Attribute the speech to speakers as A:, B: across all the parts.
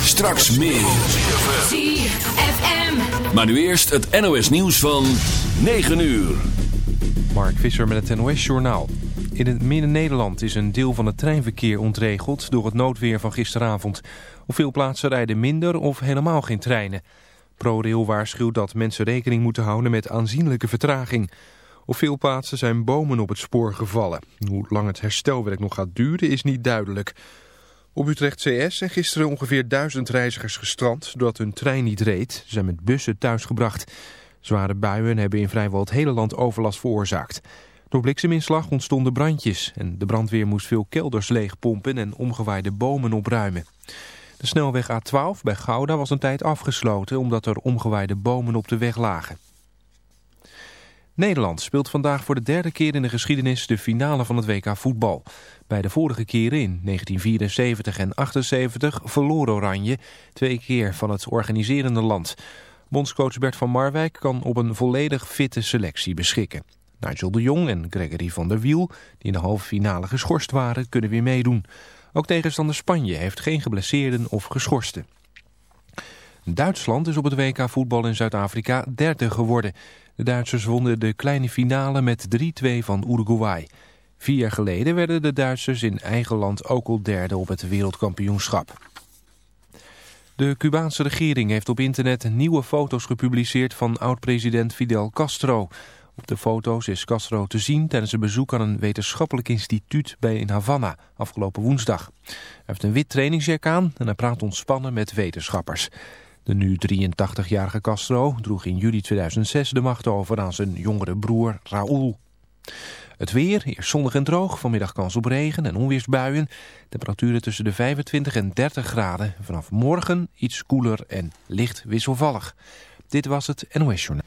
A: Straks meer.
B: ZFM.
A: Maar nu eerst het NOS nieuws van 9 uur.
C: Mark Visser met het NOS Journaal. In het Midden-Nederland is een deel van het treinverkeer ontregeld door het noodweer van gisteravond. Op veel plaatsen rijden minder of helemaal geen treinen. ProRail waarschuwt dat mensen rekening moeten houden met aanzienlijke vertraging. Op veel plaatsen zijn bomen op het spoor gevallen. Hoe lang het herstelwerk nog gaat duren is niet duidelijk. Op Utrecht CS zijn gisteren ongeveer duizend reizigers gestrand doordat hun trein niet reed. Ze zijn met bussen thuisgebracht. Zware buien hebben in vrijwel het hele land overlast veroorzaakt. Door blikseminslag ontstonden brandjes en de brandweer moest veel kelders leegpompen en omgewaaide bomen opruimen. De snelweg A12 bij Gouda was een tijd afgesloten omdat er omgewaaide bomen op de weg lagen. Nederland speelt vandaag voor de derde keer in de geschiedenis de finale van het WK voetbal. Bij de vorige keren in 1974 en 78 verloor Oranje twee keer van het organiserende land. Bondscoach Bert van Marwijk kan op een volledig fitte selectie beschikken. Nigel de Jong en Gregory van der Wiel, die in de halve finale geschorst waren, kunnen weer meedoen. Ook tegenstander Spanje heeft geen geblesseerden of geschorsten. Duitsland is op het WK voetbal in Zuid-Afrika derde geworden. De Duitsers wonnen de kleine finale met 3-2 van Uruguay. Vier jaar geleden werden de Duitsers in eigen land ook al derde op het wereldkampioenschap. De Cubaanse regering heeft op internet nieuwe foto's gepubliceerd van oud-president Fidel Castro. Op de foto's is Castro te zien tijdens een bezoek aan een wetenschappelijk instituut bij in Havana afgelopen woensdag. Hij heeft een wit trainingsjack aan en hij praat ontspannen met wetenschappers. De nu 83-jarige Castro droeg in juli 2006 de macht over aan zijn jongere broer Raúl. Het weer, eerst zonnig en droog, vanmiddag kans op regen en onweersbuien. Temperaturen tussen de 25 en 30 graden. Vanaf morgen iets koeler en licht wisselvallig. Dit was het NOS Journaal.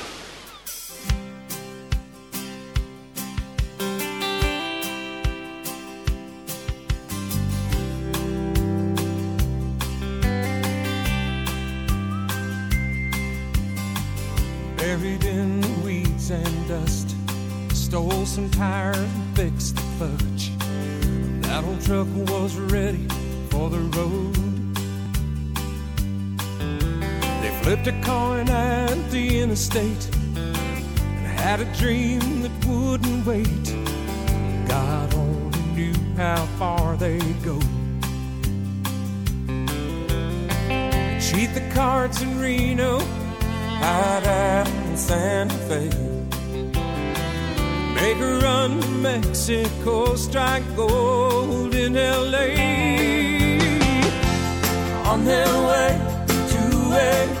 D: And dust. Stole some tires and fixed the clutch. That old truck was ready for the road. They flipped a coin at the interstate and had a dream that wouldn't wait. God only knew how far they'd go. Cheat the cards in Reno, hide out in Santa Fe. Make a run to Mexico, strike gold in LA. On their way to a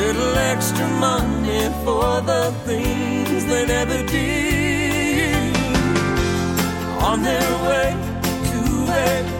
D: Little extra money for the things they never did. On their way to a,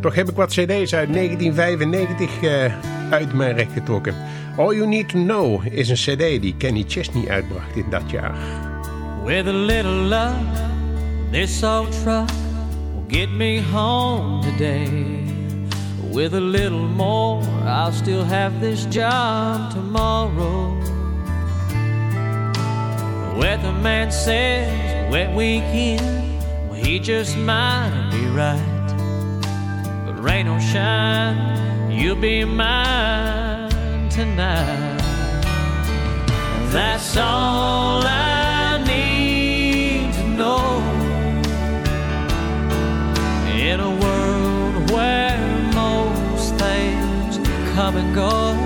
E: Toch heb ik wat cd's uit 1995 eh, uit mijn recht getrokken. All You Need To Know is een cd die Kenny Chesney uitbracht in dat jaar.
F: With a little luck, this old truck will get me home today. With a little more, I'll still have this job tomorrow. The weatherman says, wet weekend, well, he just might be right. Rain or shine, you'll be mine tonight. That's all I need to know. In a world where most things come and go,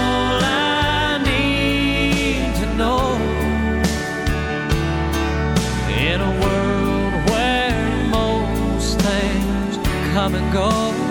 F: come and go,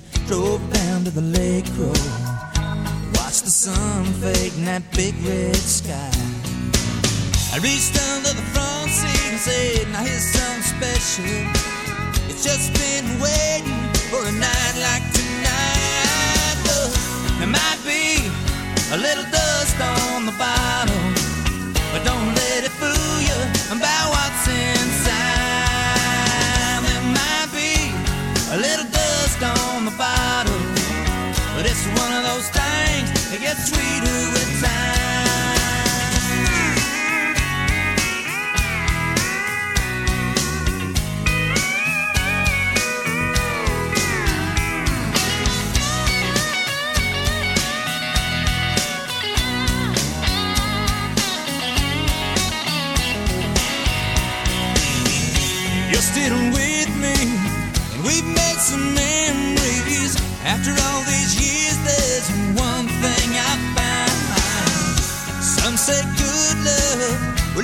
G: drove down to the lake road. Watched the sun fade in that big red sky. I reached under the front seat and said, Now here's something special. It's just been waiting for a night like tonight. Look, there might be a little dust on the bottle, but don't let it fool you. I'm gets sweeter with time.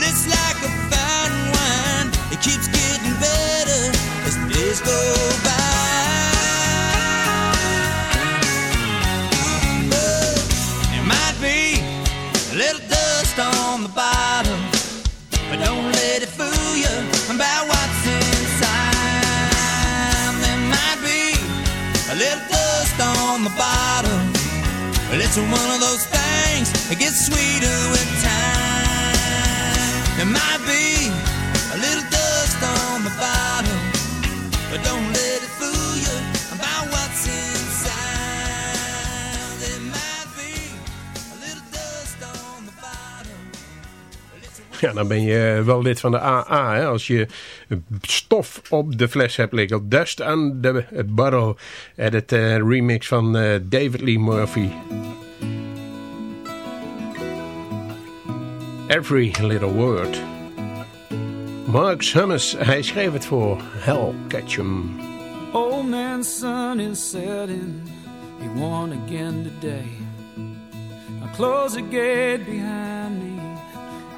G: It's like a fine wine. It keeps getting better as days go by. But there might be a little dust on the bottom. But don't let it fool you about what's inside. There might be a little dust on the bottom. But it's one of those things that gets sweeter with
E: Ja, dan ben je wel lid van de AA. Hè? Als je stof op de fles hebt liggen. Dust on the. En het eh, remix van eh, David Lee Murphy. Every Little Word. Mark Summers, hij schreef het voor Hell Ketchum.
H: Old man's sun is setting. He won again today. I close the gate behind me.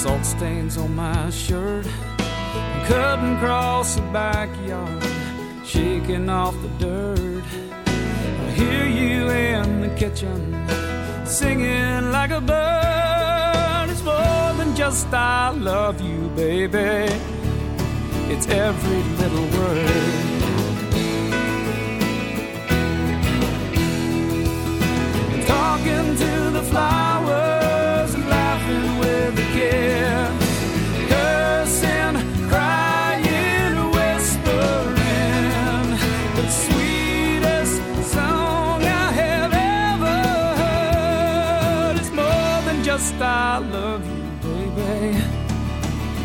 H: salt stains on my shirt. Cutting across the backyard, shaking off the dirt. I hear you in the kitchen, singing like a bird. It's more than just I love you, baby. It's every little word. talking to the flowers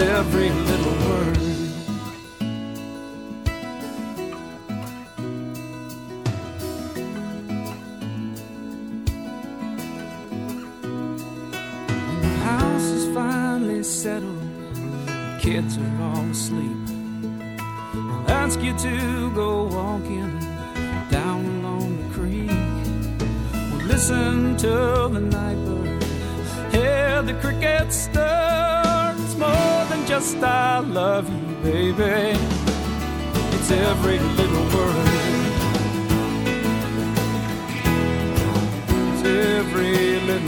H: Every little word. The house is finally settled, the kids are all asleep. I'll ask you to go walking down along the creek. We'll listen to the night bird, hear the crickets just I love you, baby. It's every little word. It's every little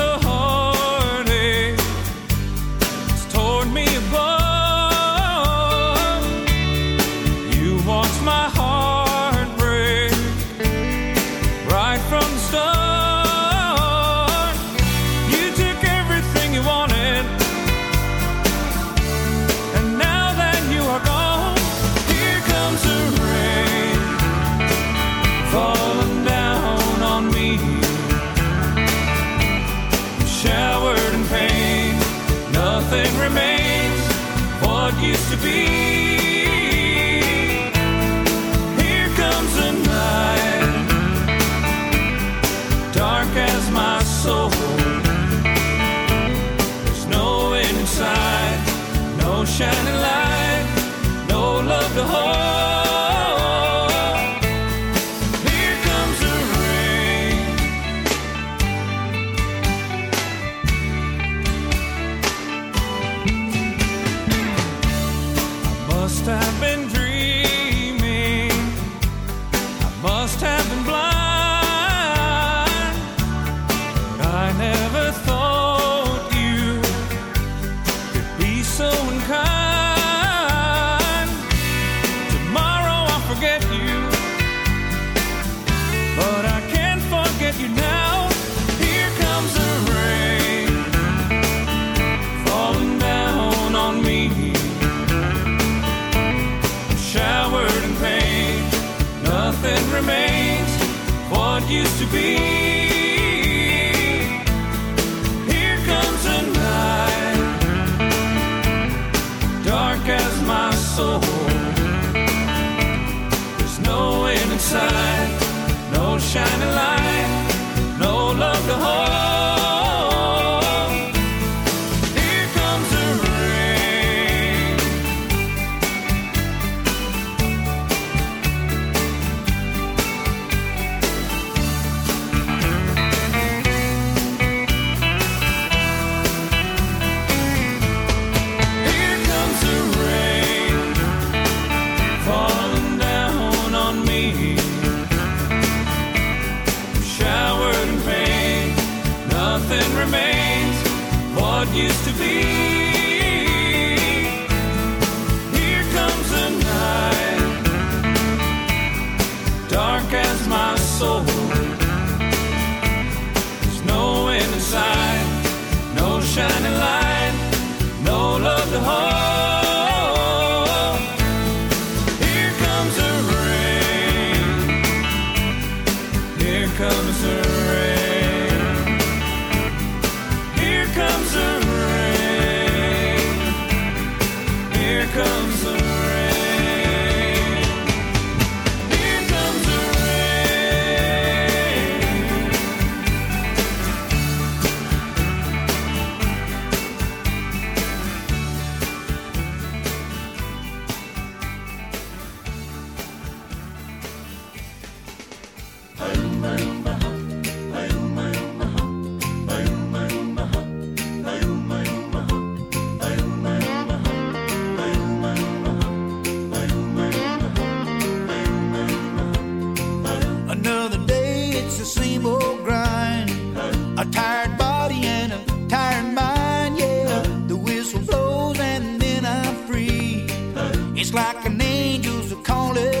D: to be.
I: like an angel's
G: calling.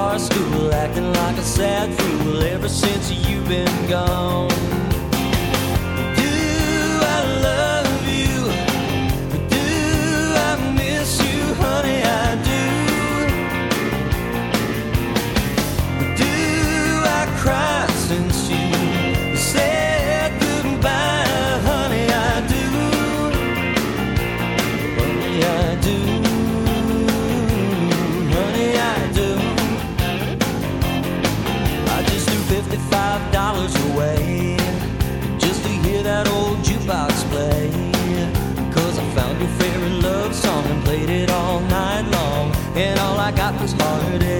F: Bar stool, acting like a sad fool ever since you've been gone. Do I love you? Do I miss you, honey? I do. Do I cry I got this
G: heartache.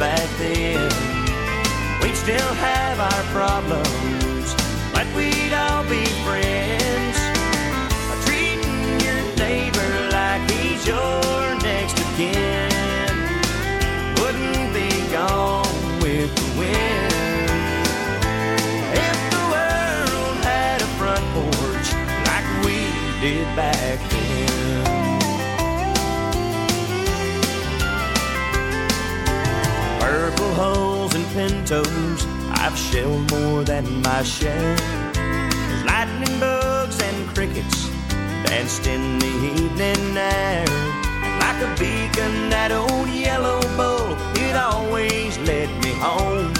J: Back then, we'd still have our problems, but we'd all be friends. Treating your neighbor like he's your pintos, I've shelled more than my share. Lightning bugs and crickets danced in the evening air. And like a beacon, that old yellow bull, it always led me home.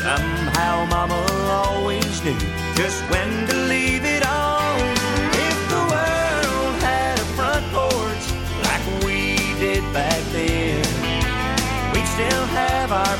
J: Somehow Mama always knew just when to leave it on.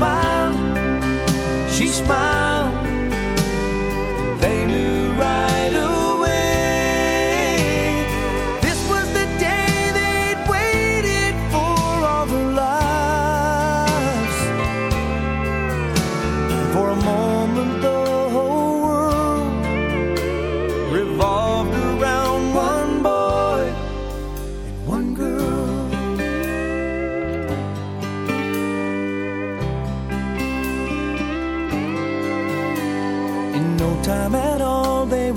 K: Smiled, she smiled,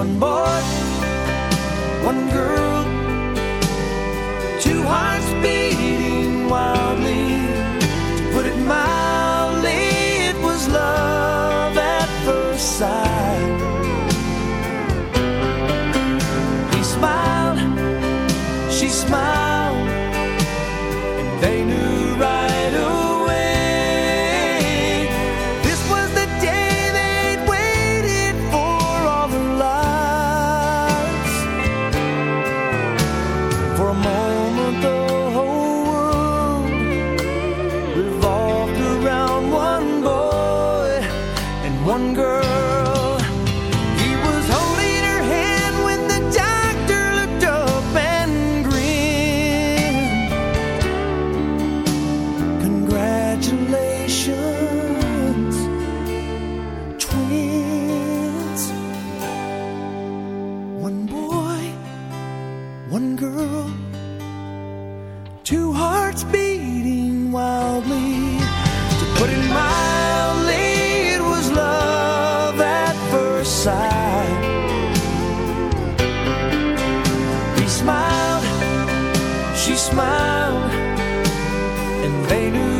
K: one boy, one girl, two hearts beating wildly. To put it mildly, it was love she smiled, and they knew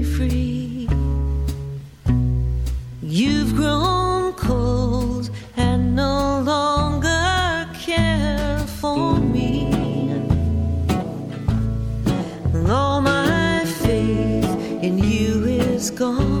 L: You've grown cold and no longer care for me. All my faith in you is gone.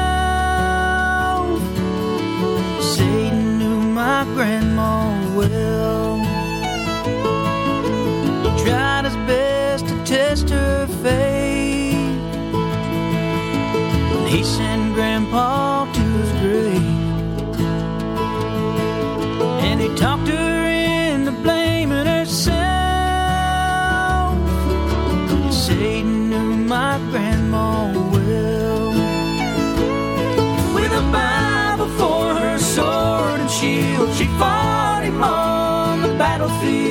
K: grandma will. Drive quero fim.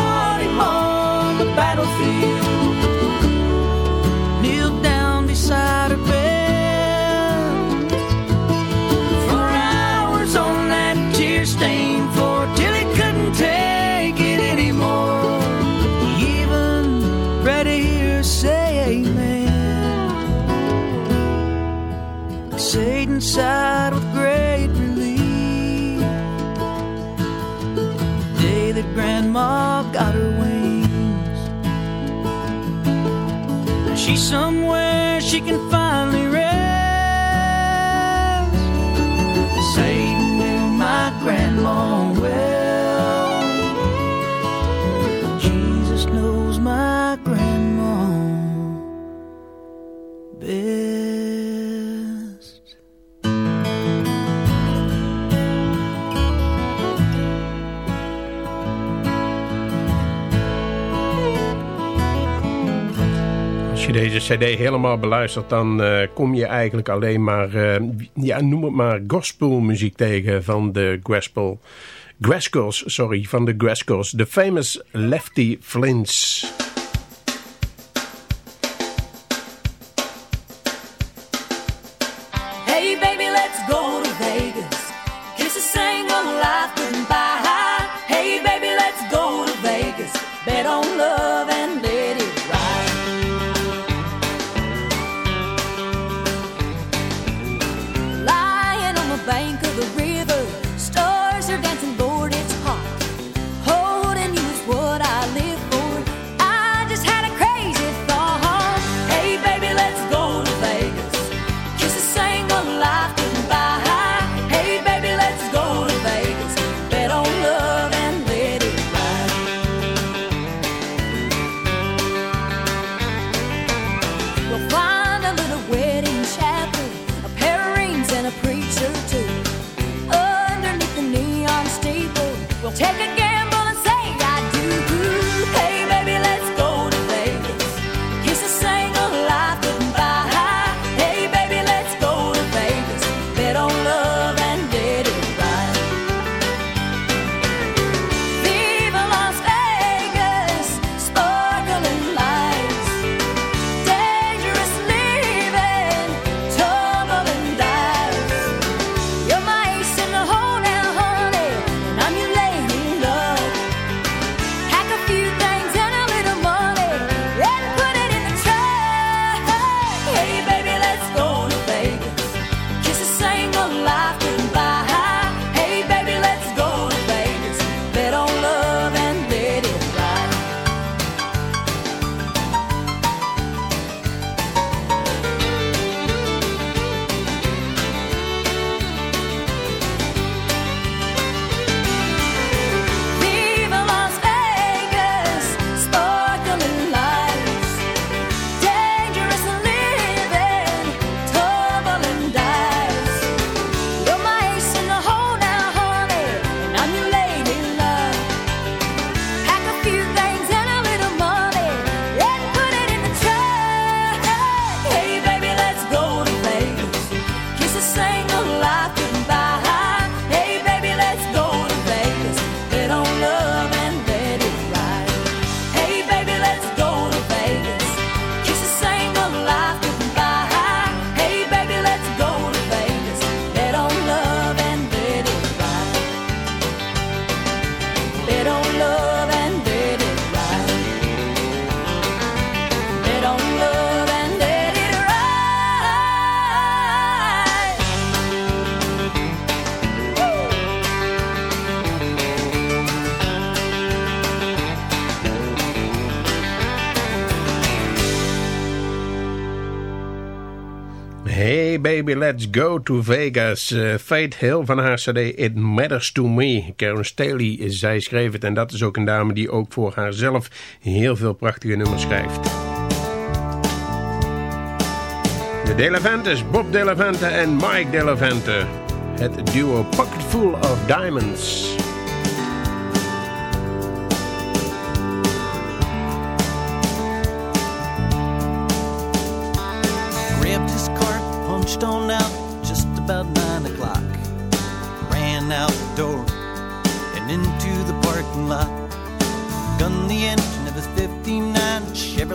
K: somewhere she can
E: cd helemaal beluistert, dan eh, kom je eigenlijk alleen maar, eh, ja, noem het maar gospelmuziek tegen van de gospel. Graskels, sorry, van de Graskels. The famous Lefty Flints.
M: Hey baby, let's go Let's Go to Vegas.
E: Eh, uh, Fate Hill van haar cd It Matters to Me. Karen Staley, zij schreef het en dat is ook een dame die ook voor haarzelf heel veel prachtige nummers schrijft. De Delevantes, Bob Delevante en Mike Delevante. Het duo Pocket Full of Diamonds.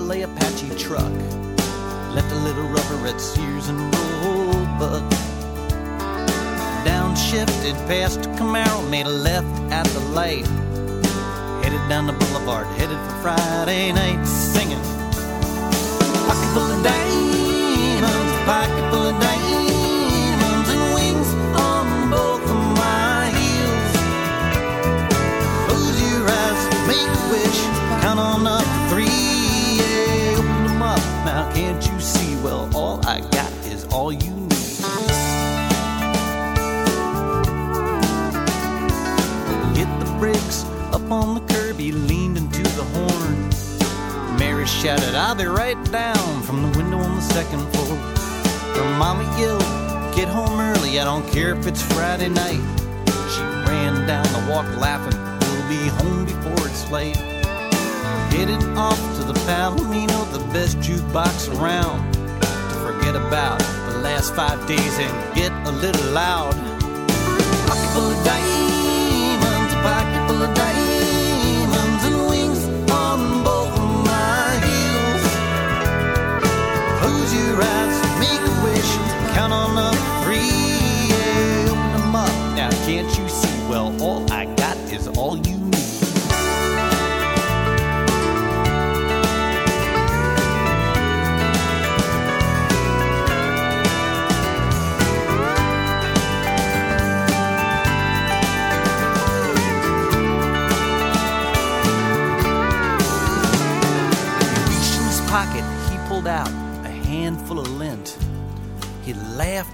J: Chevrolet Apache truck. Left a little rubber at Sears and Roebuck. Downshifted past Camaro, made a left at the light. Headed down the boulevard, headed for Friday night, singing. Pocket full of diamonds, pocket full of diamonds, and wings on both of my heels. Close your eyes, make a wish, count on up three, can't you see? Well, all I got is all you need. Hit the brakes up on the curb, he leaned into the horn. Mary shouted, I'll be right down from the window on the second floor. Her mama yelled, Get home early, I don't care if it's Friday night. She ran down the walk laughing, We'll be home before it's late. Headed off to the Palomino, best jukebox around. To forget about the last five days and get a little loud. Pocket full of diamonds, a pocket full of diamonds, and wings on both my heels. Close your eyes, make a wish, count on to three, yeah, open them up. Now can't you see? Well, all I got is all you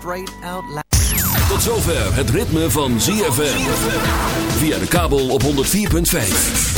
J: right out loud.
A: Tot zover het ritme van ZFM. Via de kabel op 104.5.